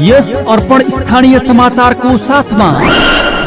यस अर्पण स्थानीय समाचारको साथमा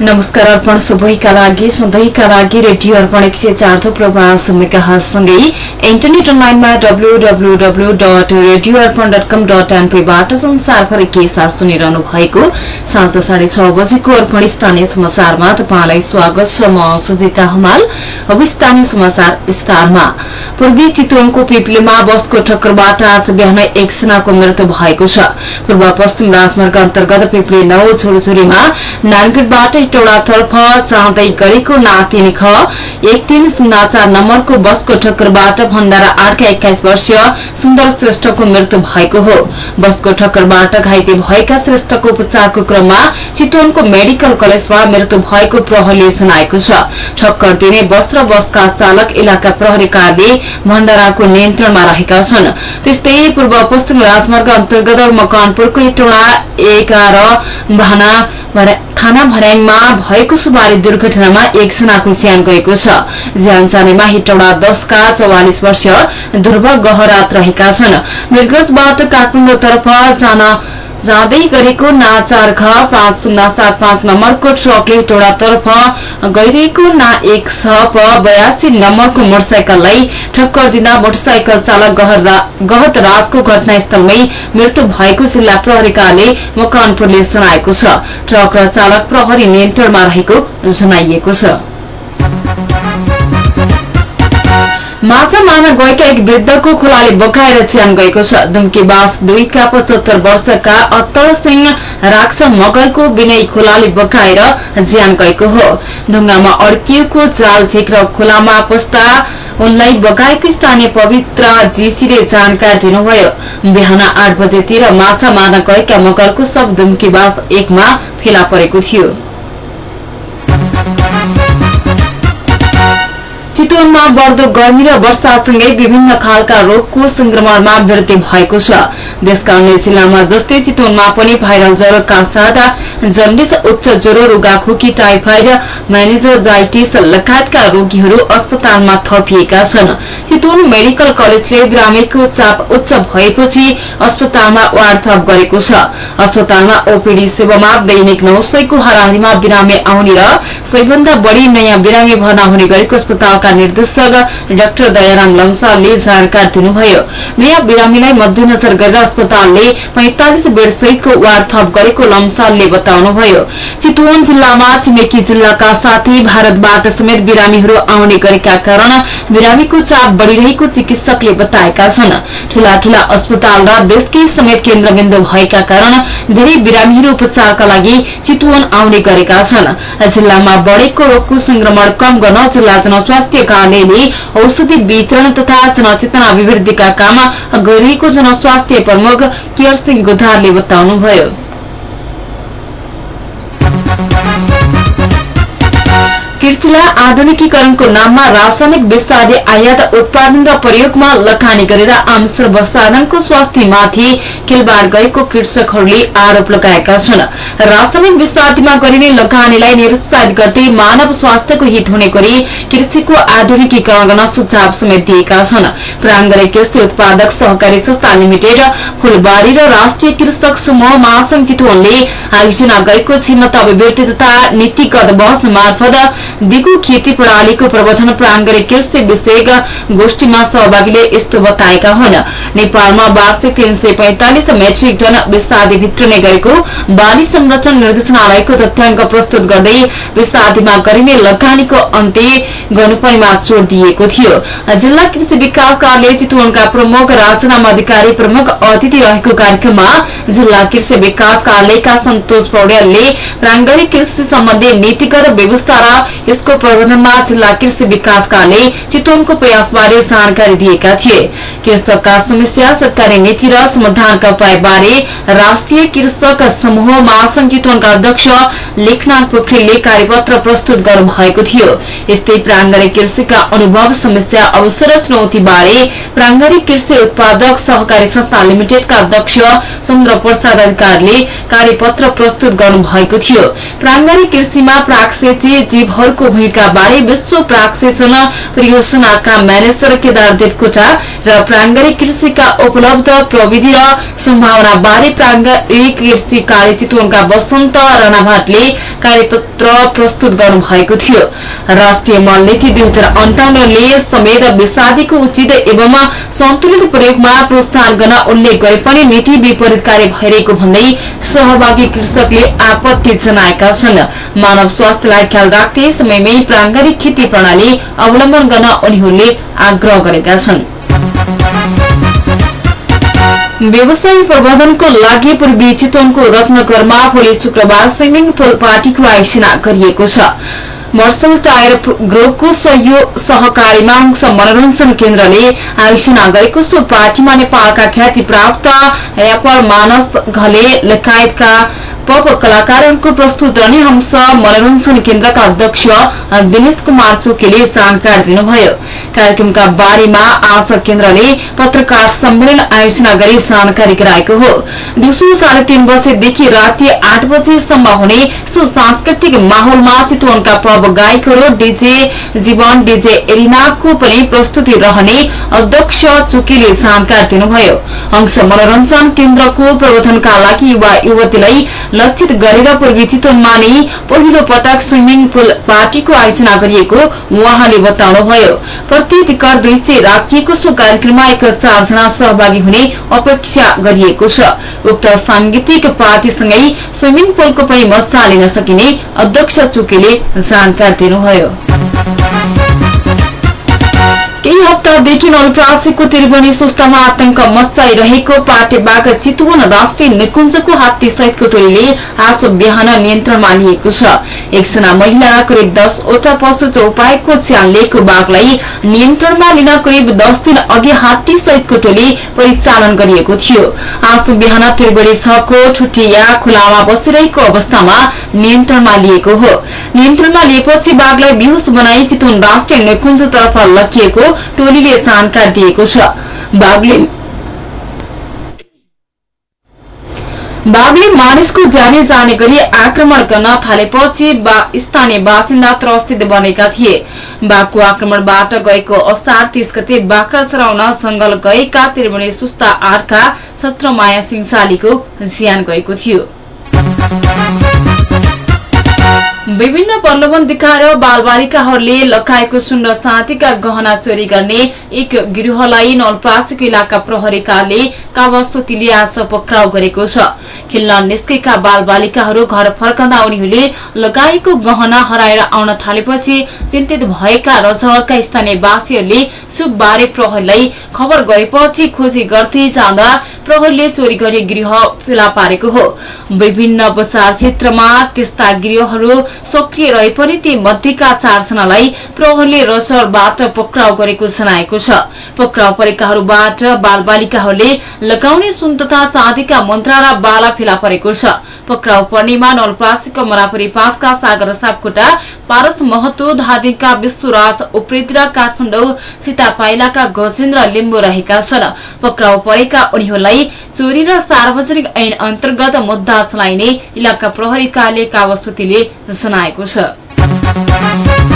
नमस्कार अर्पण सबैका लागि सधैँका लागि रेडियो अर्पण एक सय चार थुप्रो पाँच इन्टरनेट अनलाइनमा W W W dot radio Arpan dot com dot एनपीबाट संसारभरि के साथ सुनिरहनु भएको साँझ साढे छ बजेको अर्पण स्थानीय समाचारमा तपाईँलाई स्वागत छ म सुजिता हमाल स्थानीय समाचार पूर्वी चितवनको पिपलीमा बसको ठक्करबाट आज बिहान एकजनाको मृत्यु भएको छ। पूर्व पश्चिम राजमार्ग अन्तर्गत पिपली नौ छोरछोरीमा नानगढबाट टोडातर्फ जाँदै गरेको नातिनी ख एक तीन शून्य चार नम्बरको बसको ठक्करबाट भण्डारा आठका एक्काइस वर्षीय सुन्दर श्रेष्ठको मृत्यु भएको हो। बसको ठक्करबाट घाइते भएका श्रेष्ठको उपचारको क्रममा चितवनको मेडिकल कलेजमा मृत्यु भएको प्रहरीले जनाएको छ। ठक्कर दिने बस र बसका चालक इलाका प्रहरी कार्य भण्डाराको नियन्त्रणमा रहेका छन्। त्यस्तै पूर्व पश्चिम राजमार्ग अन्तर्गत मकवानपुरको इटोडा एघार भाना थाना भर्याङमा भएको सुबारी दुर्घटनामा एकजनाको ज्यान गएको छ। ज्यान जानेमा हिटौडा दशका चौवालिस वर्षीय ध्रुव गहरात रहेका छन्। मिर्गजबाट काठमाडौँतर्फ जान जाँदै गरेको ना चार घ पाँच शून्य सात पाँच नम्बरको ट्रकले टोडातर्फ गइरहेको ना एक छ प बयासी नम्बरको मोटरसाइकललाई ठक्कर दिँदा मोटरसाइकल चालक गहत राजको घटनास्थलमै मृत्यु भएको जिल्ला प्रहरीकाले मकवानपुरले जनाएको छ। ट्रक र चालक प्रहरी नियन्त्रणमा रहेको जनाइएको छ। माछा मार्न गएका एक वृद्धको खोलाले बोकाएर ज्यान गएको छ। दुम्कीबास दुईका पचहत्तर वर्षका अत्तर सिंह राक्ष मगरको विनय खोलाले बोकाएर ज्यान गएको हो। ढुङ्गामा अड्किएको जाल झिक्र खोलामा पस्दा उनलाई बगाएको स्थानीय पवित्र जीसीले जानकारी दिनुभयो। बिहान आठ बजेतिर माछा मार्न गएका मगरको सब दुम्कीबास एकमा फेला परेको थियो। चितवनमा बढ्दो गर्मी र वर्षासँगै विभिन्न खालका रोगको संक्रमणमा वृद्धि भएको छ। देशका अन्य जिल्लामा जस्तै चितवनमा पनि भाइरल ज्वरोका साथ जन्डिस उच्च ज्वरो रुगाखोकी टाइफाइड म्यानेजोजाइटिस लगायतका रोगीहरू अस्पतालमा थपिएका छन्। चितवन मेडिकल कलेजले बिरामीको चाप उच्च भएपछि अस्पतालमा वार्ड थप गरेको छ। अस्पतालमा ओपीडी सेवामा दैनिक नौ सयको हाराहारीमा बिरामी आउने र सबैभन्दा बढ़ी नयाँ बिरामी भर्ना हुने गरेको अस्पतालका निर्देशक डाक्टर दयाराम लम्सालले जानकारी दिनुभयो। नयाँ बिरामीलाई मध्यनजर गरेर अस्पतालले पैंतालिस बेड सहितको वार्ड थप गरेको लम्सालले बताउनुभयो। चितवन जिल्लामा छिमेकी जिल्लाका साथै भारतबाट समेत बिरामीहरू आउने गरेका कारण बिरामीको चाप बढ़िरहेको चिकित्सकले बताएका छन्। ठूला ठूला अस्पताल र देशकै समेत केन्द्रबिन्दु भएका कारण धेरै बिरामीहरू उपचारका लागि चितवन आउने गरेका छन्। जिल्लामा बढ़ेको रोगको संक्रमण कम गर्न जिल्ला जनस्वास्थ्य कार्यालयले औषधि वितरण तथा जनचेतना अभिवृद्धिका काम गरिरहेको जनस्वास्थ्य प्रमुख केयर सिंह गुधारले बताउनुभयो। कृषिलाई आधुनिकीकरणको नाममा रासायनिक विषादी आयात उत्पादन र प्रयोगमा लगानी गरेर आम सर्वसाधारणको स्वास्थ्यमाथि खेलबाड़ गरेको कृषकहरूले आरोप लगाएका छन्। रासायनिक विषादीमा गरिने लगानीलाई निरुत्साहित गर्दै मानव स्वास्थ्यको हित हुने गरी कृषिको आधुनिकीकरण गर्न सुझाव समेत दिएका छन्। प्राङ्गरे कृषि उत्पादक सहकारी संस्था लिमिटेड फुलबारी र राष्ट्रिय कृषक समूह महासंघ चितवनले आयोजना गरेको क्षमता अभिवृद्धि तथा नीतिगत बहस मार्फत दिगो खेती प्रणालीको प्रवर्धन प्राङ्गरे कृषि विषयक गोष्ठीमा सहभागीले यस्तो बताएका हुन्। नेपालमा वार्षिक तीन सय पैंतालिस मेट्रिक टन विषादी वितरणे गरेको बाली संरक्षण निर्देशनालयको तथ्याङ्क प्रस्तुत गर्दै विषादीमा गरिने लगानीको अन्त्य गर्नुपर्नेमा जोड़ दिएको थियो। जिल्ला कृषि विकास कार्यालय चितवनका प्रमुख राजनाम अधिकारी प्रमुख अतिथि रहेको कार्यक्रममा जिल्ला कृषि विकास कार्यालयका सन्तोष पौड्यालले प्राङ्गणिक कृषि सम्बन्धी नीतिगत व्यवस्था र यसको प्रबन्धनमा जिल्ला कृषि विकास कार्यालय चितवनको प्रयासबारे जानकारी दिएका थिए। कृषकका समस्या सरकारी नीति र समाधानका उपायबारे राष्ट्रिय कृषक समूह महासंघ चितवनका अध्यक्ष लेखनाथ पोखरेलले कार्यपत्र प्रस्तुत गर्नुभएको थियो। यस्तै प्राङ्गणिक कृषिका अनुभव समस्या अवसर चुनौतीबारे प्राङ्गणिक कृषि उत्पादक सहकारी संस्था लिमिटेडका अध्यक्ष चन्द्र प्रसाद अधिकारीले कार्यपत्र प्रस्तुत गर्नुभएको थियो प्राङ्गणिक कृषिमा प्राक्सेची जीवहरूको भूमिकाबारे विश्व प्राक्सेचन परियोजनाका म्यानेजर केदार देवकोटा र प्राङ्गणिक कृषिका उपलब्ध प्रविधि र सम्भावनाबारे प्राङ्गणिक कृषि कार्य चितवनका वसन्त राणाभाटले कार्यपत्र प्रस्तुत गर्नुभएको थियो। राष्ट्रिय मल नीति दुई हजार अन्ठाउन्नले समेत विषादीको उचित एवं सन्तुलित प्रयोगमा प्रोत्साहन गर्न उल्लेख गरे पनि नीति विपरीत कार्य भइरहेको भन्दै सहभागी कृषकले आपत्ति जनाएका छन्। मानव स्वास्थ्यलाई ख्याल राख्दै समयमै प्राङ्गणिक खेती प्रणाली अवलम्बन गर्न उनीहरूले आग्रह गरेका छन्। व्यवसाय प्रबन्धनको लागि पूर्वी चितवनको रत्नगरमा भोलि शुक्रबार स्विमिङ पुल पार्टीको आयोजना गरिएको छ। मर्सल टायर ग्रुपको सहयोग सहकारीमा अंश मनोरञ्जन केन्द्रले आयोजना गरेको सो पार्टीमा नेपालका ख्याति प्राप्त यापर मानस घले लगायतका पप कलाकारहरूको प्रस्तुत रहने हंस मनोरञ्जन केन्द्रका अध्यक्ष दिनेश कुमार चोकेले जानकारी दिनुभयो कार्यक्रमका बारेमा आज केन्द्रले पत्रकार सम्मेलन आयोजना गरी जानकारी गराएको हो दिउँसो साढे तीन बजेदेखि राति आठ बजेसम्म हुने सो सांस्कृतिक माहौलमा चितवनका प्रभ गायकहरू डीजे जीवन डीजे एरिनाको पनि प्रस्तुति रहने अध्यक्ष चुकीले जानकारी दिनुभयो हंस मनोरञ्जन केन्द्रको प्रवर्धनका लागि युवा युवतीलाई लक्षित गरेर पूर्वी चितवनमा नै पहिलो पटक स्विमिङ पुल पार्टीको आयोजना गरिएको उहाँले बताउनुभयो। प्रति टिकट दुई सय राखिएको सो कार्यक्रममा एक चारजना सहभागी हुने अपेक्षा गरिएको छ। उक्त सांगीतिक पार्टीसँगै स्विमिङ पुलको पनि मजा लिन सकिने अध्यक्ष चुकेले जानकारी दिनुभयो। हप्तादेखि नलप्रासीको त्रिवेणी सुस्तामा आतंक मचाइरहेको पाटेबाग चितवन राष्ट्रिय निकुञ्जको हात्ती सहितको टोलीले आज बिहान नियन्त्रणमा लिएको छ। एकजना महिला करिब दसवटा पशु चौपाईको च्यान लिएको बाघलाई नियन्त्रणमा लिन करिब दस दिन अघि हात्ती सहितको टोली परिचालन गरिएको थियो। आज बिहान त्रिवेणी छको ठुटिया खुलामा बसिरहेको अवस्थामा नियन्त्रणमा लिएको हो। नियन्त्रणमा लिएपछि बाघलाई बेहोस बनाई चितवन राष्ट्रिय निकुञ्जतर्फ लगिएको टोलीले जानकारी दिएको छ। बाघले मानिसको जाने जाने गरी आक्रमण गर्न थालेपछि स्थानीय बासिन्दा त्रसित बनेका थिए। बाघको आक्रमणबाट गएको असार तीस गते बाख्रा चराउन जंगल गएका त्रिवेणी सुस्ता आठका छत्रमाया सिंह ज्यान गएको थियो। विभिन्न प्रलोभन देखाएर बालबालिकाहरूले सुन र चाँदीका गहना चोरी गर्ने एक गिरोहलाई नलप्रासीको इलाका प्रहरीकाले कावास्वतीले आज पक्राउ गरेको छ। खेल्न निस्केका बालबालिकाहरू घर फर्कँदा उनीहरूले लगाएको गहना हराएर आउन थालेपछि चिन्तित भएका रजहरका स्थानीयवासीहरूले सुबबारे प्रहरीलाई खबर गरेपछि खोजी गर्दै जाँदा प्रहरीले चोरी गरी गृह फेला पारेको हो। विभिन्न बजार क्षेत्रमा त्यस्ता गृहहरू सक्रिय रहे पनि ती मध्येका चारजनालाई प्रहरले रसरबाट पक्राउ गरेको जनाएको छ। पक्राउ परेकाहरूबाट बालबालिकाहरूले लगाउने सुन तथा चाँदीका मन्त्रा र बाला फेला परेको छ। पक्राउ पर्नेमा नलप्रासीको मरापुरी पाँचका सागर सापकोटा पारस महतो धादिङका विश्वराज उप्रेती र काठमाडौँ सीता पाइलाका गजेन्द्र लिम्बू रहेका छन्। पक्राउ परेका उनीहरूलाई चोरी र सार्वजनिक ऐन अन्तर्गत मुद्दा चलाइने इलाका प्रहरी कार्य कावासुतीले जनाएको छ।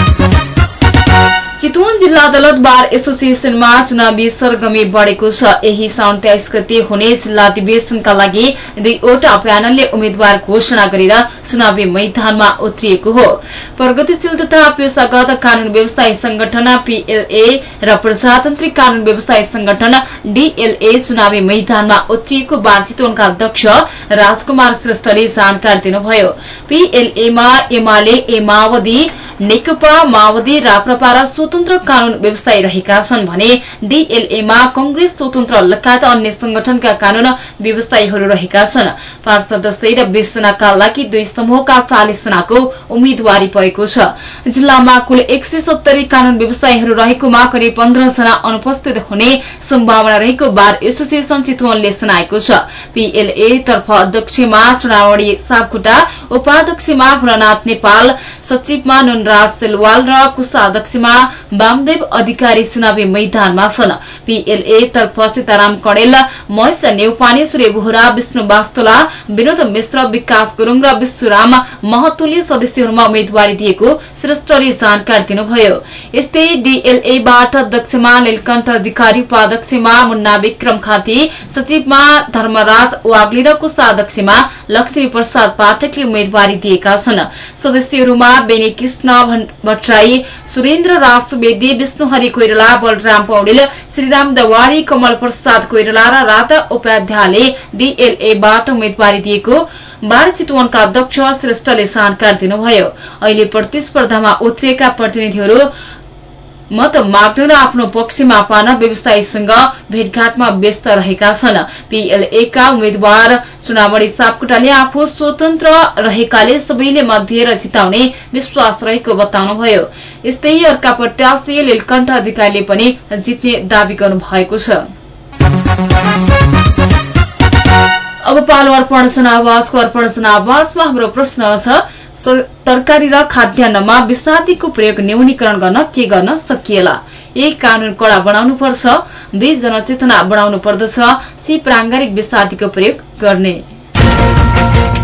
चितवन जिल्ला अदालत बार एसोसिएशनमा चुनावी सरगमी बढ़ेको छ। यही साउन तेइस गते हुने जिल्ला अधिवेशनका लागि दुईवटा प्यानलले उम्मेद्वार घोषणा गरेर चुनावी मैदानमा उत्रिएको हो। प्रगतिशील तथा पेशागत कानून व्यवसाय संगठन पीएलए र प्रजातान्त्रिक कानून व्यवसाय संगठन डीएलए चुनावी मैदानमा उत्रिएको बार चितवनका अध्यक्ष राजकुमार श्रेष्ठले जानकारी दिनुभयो। पीएलएमा एमाले ए माओवादी नेकपा माओवादी राप्रपा र स्वतन्त्र कानून व्यवसायी रहेका छन् भने डीएलएमा कंग्रेस स्वतन्त्र लगायत अन्य संगठनका कानून व्यवसायीहरू रहेका छन्। पाँच सदस्य र बीस जनाका लागि दुई समूहका चालिस जनाको उम्मेद्वारी परेको छ। जिल्लामा कुल एक सय सत्तरी कानून व्यवसायीहरू रहेकोमा करिब पन्ध्र जना अनुपस्थित हुने सम्भावना रहेको बार एसोसिएशन चितवनले सुनाएको छ। पीएलए तर्फ अध्यक्षमा चुनावी सापखुट्टा उपाध्यक्षमा भोलानाथ नेपाल सचिवमा नुनराज सेलवाल र कोषाध्यक्षमा वामदेव अधिकारी चुनावी मैदानमा छन्। पीएलए तर्फ सीताराम कणेल महेश नेउपाने सूर्य बोहरा विष्णु बास्तोला विनोद मिश्र विकास गुरूङ र विश्वराम महतोले सदस्यहरूमा उम्मेद्वारी दिएको श्रेष्ठले जानकारी दिनुभयो। यस्तै डीएलएबाट अध्यक्षमा लीलकण्ठ अधिकारी उपाध्यक्षमा मुन्ना विक्रम खाती सचिवमा धर्मराज वाग्ली र कोषाध्यक्षमा लक्ष्मी प्रसाद पाठकले उम्मेद्वारी दिएका छन्। सदस्यहरूमा बेनी कृष्ण भट्टराई सुरेन्द्र राज सुवेदी विष्णुहरि कोइराला बलराम पौडेल श्रीराम दवारी कमल प्रसाद कोइराला र राधा उपाध्यायले डीएलएबाट उम्मेद्वारी दिएको। बार चितवनका अध्यक्ष श्रेष्ठले जानकारी दिनुभयो। अहिले प्रतिस्पर्धामा उत्रिएका प्रतिनिधिहरू मत माग्न र आफ्नो पक्षमा पार्न व्यवसायीसँग भेटघाटमा व्यस्त रहेका छन्। पीएलएका उम्मेद्वार चुनावणी सापकोटाले आफू स्वतन्त्र रहेकाले सबैले मध्येर जिताउने विश्वास रहेको बताउनुभयो। यस्तै अर्का प्रत्याशी लीलकण्ठ अधिकारीले पनि जित्ने दावी गर्नु भएको छ। अब पालो अर्पण जनावासको अर्पण जनावासमा हाम्रो प्रश्न छ तरकारी र खाद्यान्नमा विषादीको प्रयोग न्यूनीकरण गर्न के गर्न सकिएला? एक कानून कड़ा बनाउनु पर्छ बी जनचेतना बढ़ाउनु पर्दछ सी प्राङ्गारिक विषादीको प्रयोग गर्ने।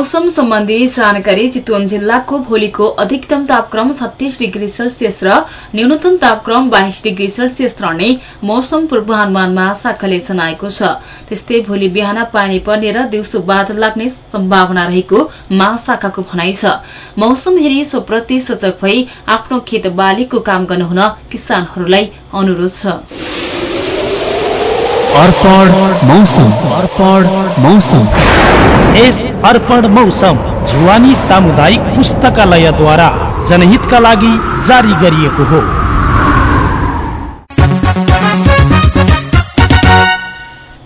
मौसम सम्बन्धी जानकारी चितवन जिल्लाको भोलिको अधिकतम तापक्रम छत्तीस डिग्री सेल्सियस र न्यूनतम तापक्रम बाइस डिग्री सेल्सियस रहने मौसम पूर्वानुमान महाशाखाले जनाएको छ। त्यस्तै भोलि बिहान पानी पर्ने र दिउँसो बादल लाग्ने सम्भावना रहेको महाशाखाको भनाइ छ। मौसम हेरी सोप्रति सजग भई आफ्नो खेत बालीको काम गर्नुहुन किसानहरूलाई अनुरोध छ। अर्पण मौसम। अर्पण मौसम। यस अर्पण मौसम जुवानी सामुदायिक पुस्तकालयद्वारा जनहितका लागि जारी गरिएको हो।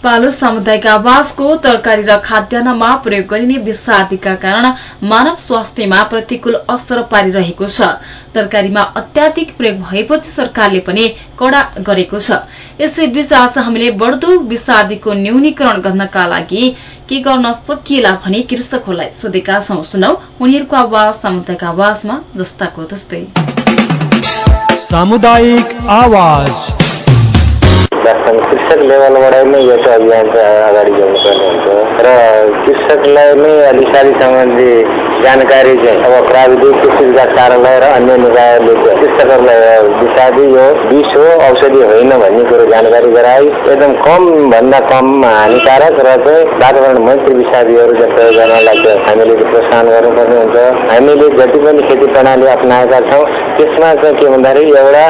पालो सामुदायिक आवासको तरकारी र खाद्यान्नमा प्रयोग गरिने विषादीका कारण मानव स्वास्थ्यमा प्रतिकूल असर पारिरहेको छ। तरकारीमा अत्याधिक प्रयोग भएपछि सरकारले पनि कड़ा गरेको छ। यसैबीच आज हामीले बढ़दो विषादीको न्यूनीकरण गर्नका लागि के गर्न सकिएला भनी कृषकहरूलाई सोधेका छौं। सुनौ उनीहरूको आवाज सामुदायिक आवाजमा जस्ताको तस्तै। सामुदायिक आवाज। कृषक लेभलबाट नै यो चाहिँ अभियान चाहिँ अगाडि हुन्छ। र कृषकलाई नै अधिकारी सम्बन्धी जानकारी चाहिँ अब प्राविधिक कृषि कार्यालय र अन्य निकायले चाहिँ कृषकहरूलाई विषादी यो विष हो औषधि होइन भन्ने कुरो जानकारी गराई। एकदम कम भन्दा कम हानिकारक र चाहिँ वातावरण मैत्री विषादीहरू चाहिँ प्रयोग गर्नलाई चाहिँ हामीले प्रोत्साहन गर्नुपर्ने हुन्छ। हामीले जति पनि खेती प्रणाली अप्नाएका छौँ त्यसमा चाहिँ के भन्दाखेरि एउटा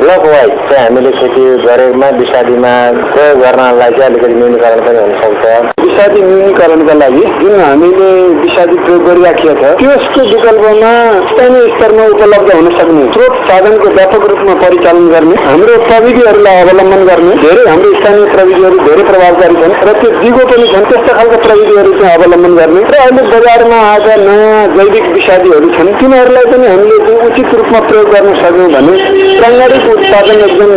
ब्लक वाइज चाहिँ हामीले खेती गरेमा विषादीमा प्रयोग गर्नलाई चाहिँ अलिकति न्यूनीकरण पनि हुनसक्छ। विषादी न्यूनीकरणका लागि जुन हामीले विषादी प्रयोग गरिराखेका छ त्यसको विकल्पमा स्थानीय स्तरमा उपलब्ध हुन सक्ने स्रोत साधनको व्यापक रूपमा परिचालन गर्ने हाम्रो प्रविधिहरूलाई अवलम्बन गर्ने धेरै हाम्रो स्थानीय प्रविधिहरू धेरै प्रभावकारी छन् र त्यो दिगो पनि छन् त्यस्ता खालको प्रविधिहरू चाहिँ अवलम्बन गर्ने र अहिले बजारमा आएका नयाँ जैविक विषादीहरू छन् तिनीहरूलाई पनि हामीले उचित रूपमा प्रयोग गर्न सक्यौँ भने प्राङ्गारिक उत्पादन एकदम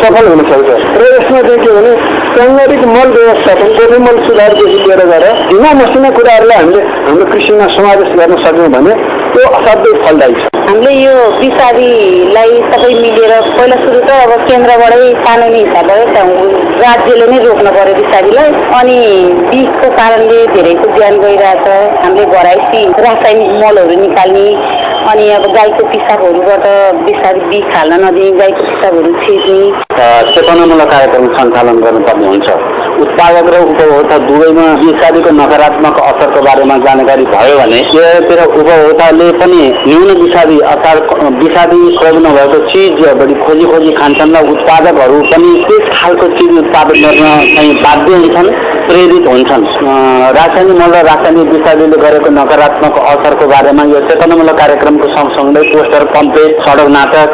सफल हुन सक्छ। र यसमा चाहिँ के भने प्राङ्गारिक मल व्यवस्थापन गोठे मल सुधारदेखि लिएर गएर ढिमा मसिना कुराहरूलाई हामीले हाम्रो कृषिमा समावेश गर्न सक्यौँ भने त्यो असाध्यै फलदायी छ। हामीले यो विषादीलाई सबै मिलेर पहिला सुरु त अब केन्द्रबाटै कानुनी हिसाबबाट राज्यले नै रोक्न पर्यो विषादीलाई। अनि विषको कारणले धेरैको ज्यान गइरहेछ। हामीले भराइसी रासायनिक मलहरू निकाल्ने अनि अब गाईको पिसाबहरूबाट विषादी बिख हाल्न नदिने गाईको पिसाबहरू छिर्ने। चेतनामूलक कार्यक्रम सञ्चालन गर्नुपर्ने हुन्छ। उत्पादक र उपभोक्ता दुवैमा विषादीको नकारात्मक असरको बारेमा जानकारी भयो भने त्यहाँतिर उपभोक्ताले पनि न्यून विषादी अर्थात् विषादी प्रयोग नभएको चिज बढी खोजी खोजी खान्छन् र उत्पादकहरू पनि त्यस खालको चिज उत्पादन गर्न चाहिँ बाध्य हुन्छन्। प्रेरित हुन्छन्। रासायनिक मल र रासायनिक विषादीले गरेको नकारात्मक असरको बारेमा यो चेतनामूलक कार्यक्रमको सँगसँगै पोस्टर पम्पलेट सडक नाटक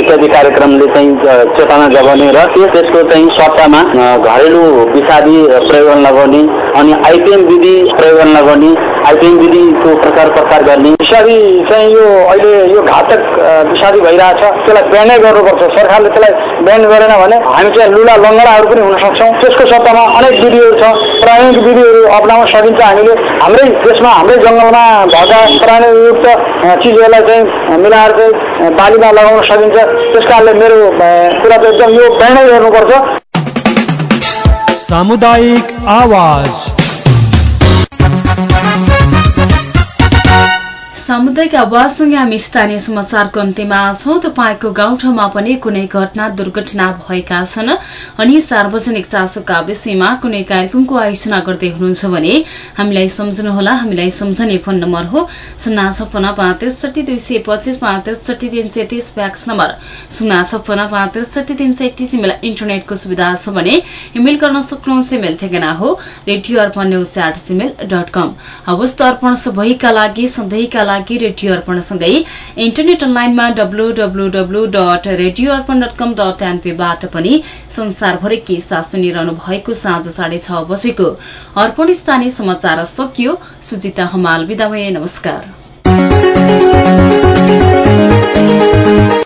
इत्यादि कार्यक्रमले चाहिँ चेतना जगाउने र त्यसको चाहिँ सट्टामा घरेलु विषादी प्रयोग नगर्ने अनि आइपिएम विधि प्रयोग नगर्ने आइपिएम विधिको प्रचार प्रसार गर्ने। विषादी चाहिँ यो अहिले यो घातक विषादी भइरहेछ। त्यसलाई ब्यानै गर्नुपर्छ। सरकारले त्यसलाई ब्यान गरेन भने हामी चाहिँ लुला लङ्गडाहरू पनि हुन सक्छौँ। त्यसको सट्टामा अनेक विधिहरू छ। प्राणिक विधिहरू अप्नाउन सकिन्छ हामीले। हाम्रै देशमा हाम्रै जङ्गलमा भएका प्राणीयुक्त चिजहरूलाई चाहिँ मिलाएर चाहिँ बालीमा लगाउन सकिन्छ। त्यस कारणले मेरो कुरा त एकदम यो ब्यानै गर्नुपर्छ। सामुदायिक आवाज। सामुदायिक आवाजसँगै हामी स्थानीय समाचारको अन्त्यमा छौं। तपाईँको गाउँठाउँमा पनि कुनै घटना दुर्घटना भएका छन् अनि सार्वजनिक चासोका विषयमा कुनै कार्यक्रमको आयोजना गर्दै हुनुहुन्छ भने हामीलाई सम्झनुहोला। हामीलाई सम्झने फोन नम्बर हो शून्य छप्पन्न पाँच त्रिसठी दुई सय पच्चिस पाँच त्रिसठी तीन सय तीस फ्याक्स नम्बर शून्य छप्पन्न पाँच त्रिसठी तीन सय तीस इमेल इन्टरनेटको सुविधा छ भने इमेल गर्न सक्नुहुन्छ। इमेल ठेगाना हो radio Arpan news at Gmail dot com हवस् अर्पण सबैका लागि सधैँका लागि रेडियो अर्पणसँगै इन्टरनेट अनलाइनमा W W W dot radio Arpan dot com dot एनपीबाट पनि संसारभरि के साथ सुनिरहनु भएको साँझ साढे छ बजेको अर्पण स्थानीय समाचार सकियो। सुजिता हमाल विदा नमस्कार।